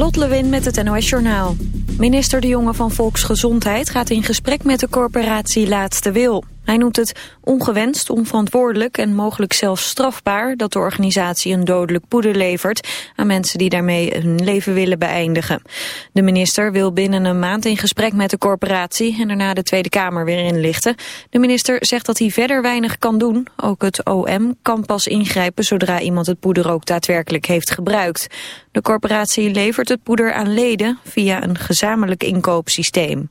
Lot Lewin met het NOS Journaal. Minister De Jonge van Volksgezondheid gaat in gesprek met de corporatie Laatste Wil. Hij noemt het ongewenst, onverantwoordelijk en mogelijk zelfs strafbaar... dat de organisatie een dodelijk poeder levert aan mensen die daarmee hun leven willen beëindigen. De minister wil binnen een maand in gesprek met de corporatie... en daarna de Tweede Kamer weer inlichten. De minister zegt dat hij verder weinig kan doen. Ook het OM kan pas ingrijpen zodra iemand het poeder ook daadwerkelijk heeft gebruikt. De corporatie levert het poeder aan leden via een gezamenlijk inkoopsysteem.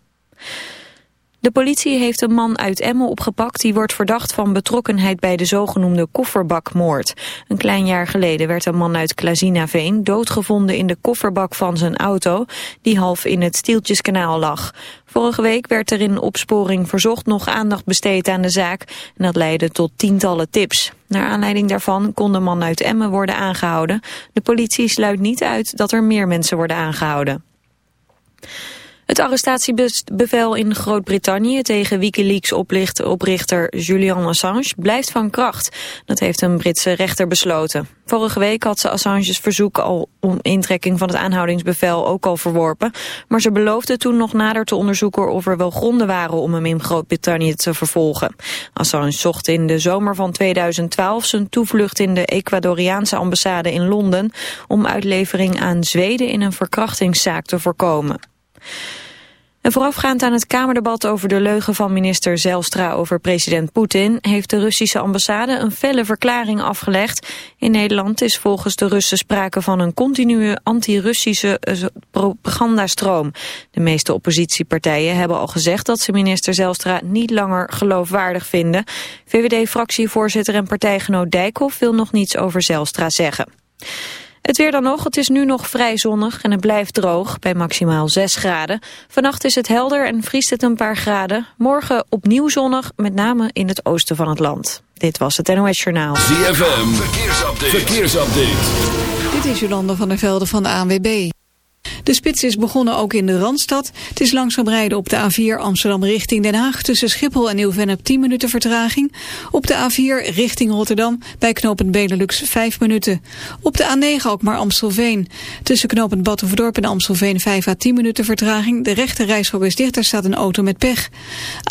De politie heeft een man uit Emmen opgepakt die wordt verdacht van betrokkenheid bij de zogenoemde kofferbakmoord. Een klein jaar geleden werd een man uit Klazinaveen doodgevonden in de kofferbak van zijn auto die half in het Stieltjeskanaal lag. Vorige week werd er in opsporing verzocht nog aandacht besteed aan de zaak en dat leidde tot tientallen tips. Naar aanleiding daarvan kon de man uit Emmen worden aangehouden. De politie sluit niet uit dat er meer mensen worden aangehouden. Het arrestatiebevel in Groot-Brittannië tegen Wikileaks-oprichter Julian Assange blijft van kracht. Dat heeft een Britse rechter besloten. Vorige week had ze Assange's verzoek al om intrekking van het aanhoudingsbevel ook al verworpen. Maar ze beloofde toen nog nader te onderzoeken of er wel gronden waren om hem in Groot-Brittannië te vervolgen. Assange zocht in de zomer van 2012 zijn toevlucht in de Ecuadoriaanse ambassade in Londen om uitlevering aan Zweden in een verkrachtingszaak te voorkomen. Voorafgaand aan het Kamerdebat over de leugen van minister Zelstra over president Poetin... heeft de Russische ambassade een felle verklaring afgelegd. In Nederland is volgens de Russen sprake van een continue anti-Russische eh, propagandastroom. De meeste oppositiepartijen hebben al gezegd dat ze minister Zelstra niet langer geloofwaardig vinden. VVD-fractievoorzitter en partijgenoot Dijkhoff wil nog niets over Zelstra zeggen. Het weer dan nog, het is nu nog vrij zonnig en het blijft droog bij maximaal 6 graden. Vannacht is het helder en vriest het een paar graden. Morgen opnieuw zonnig, met name in het oosten van het land. Dit was het NOS Journaal. ZFM, verkeersupdate. verkeersupdate. Dit is Jolanda van der Velde van de ANWB. De spits is begonnen ook in de Randstad. Het is langzaam rijden op de A4 Amsterdam richting Den Haag... tussen Schiphol en Nieuw-Vennep 10 minuten vertraging. Op de A4 richting Rotterdam bij knooppunt Benelux 5 minuten. Op de A9 ook maar Amstelveen. Tussen knooppunt Badhoevedorp en Amstelveen 5 à 10 minuten vertraging. De rechte reishok is dicht, daar staat een auto met pech.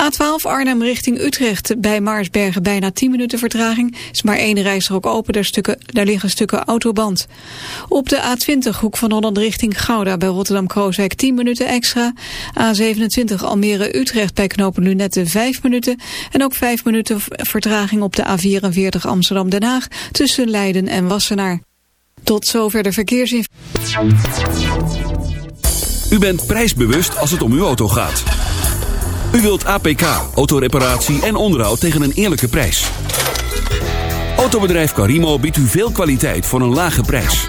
A12 Arnhem richting Utrecht bij Maarsbergen bijna 10 minuten vertraging. Is maar één reishok open, daar, stukken, daar liggen stukken autoband. Op de A20 hoek van Holland richting Gouda bij Rotterdam-Krooswijk 10 minuten extra. A27 Almere-Utrecht bij knopen Lunette 5 minuten. En ook 5 minuten vertraging op de A44 Amsterdam-Den Haag tussen Leiden en Wassenaar. Tot zover de verkeersinformatie. U bent prijsbewust als het om uw auto gaat. U wilt APK, autoreparatie en onderhoud tegen een eerlijke prijs. Autobedrijf Carimo biedt u veel kwaliteit voor een lage prijs.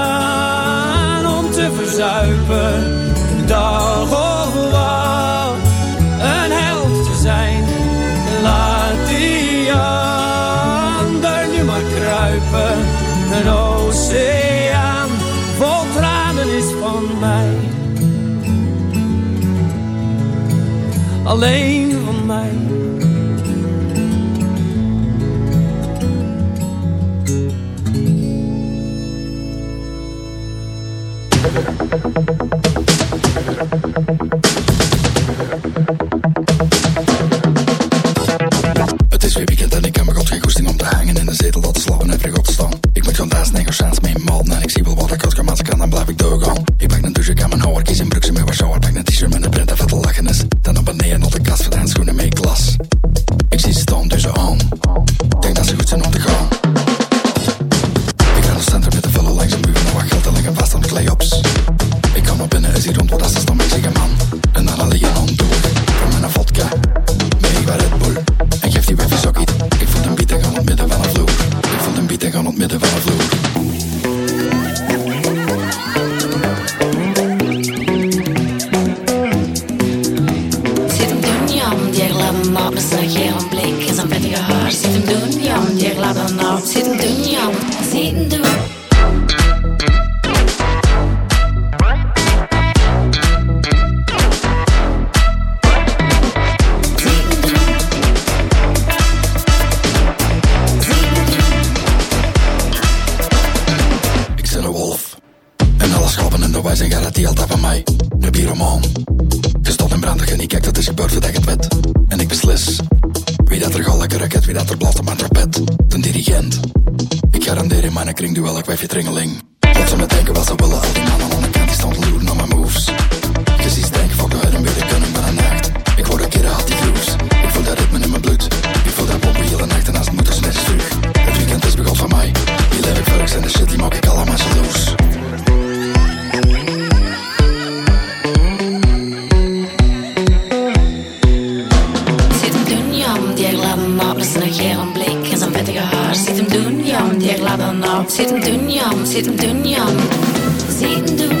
alleen. Wij zijn gaat die altijd van mij. De pyromaan. Gestopt in brand, en niet kijkt, dat is gebeurd voordat ik het wet. En ik beslis. Wie dat er gaat lekker raket, wie dat er blaft op mijn trapet. De dirigent. Ik garandeer in mijn kring duel, ik wijf je tringeling. Ze me denken wat ze willen, al die mannen aan de kant die staan loeren naar mijn moves. Je ziet denken, fuck de huid en weer laden op. Zit hem doen, jam, zit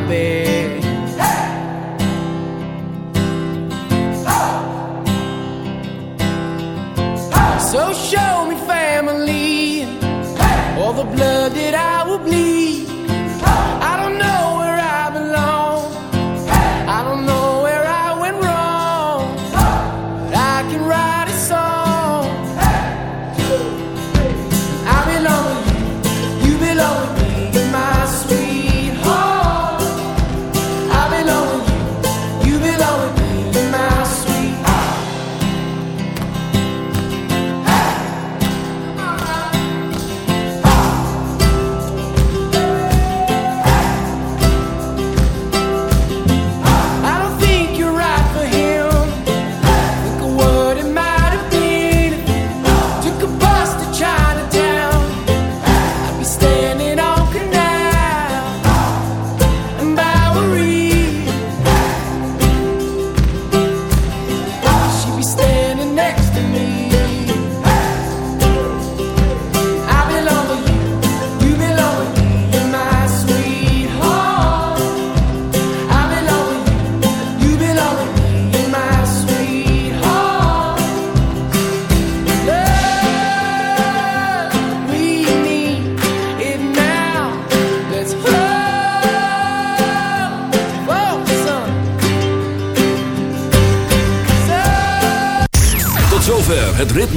my So show me family, all the blood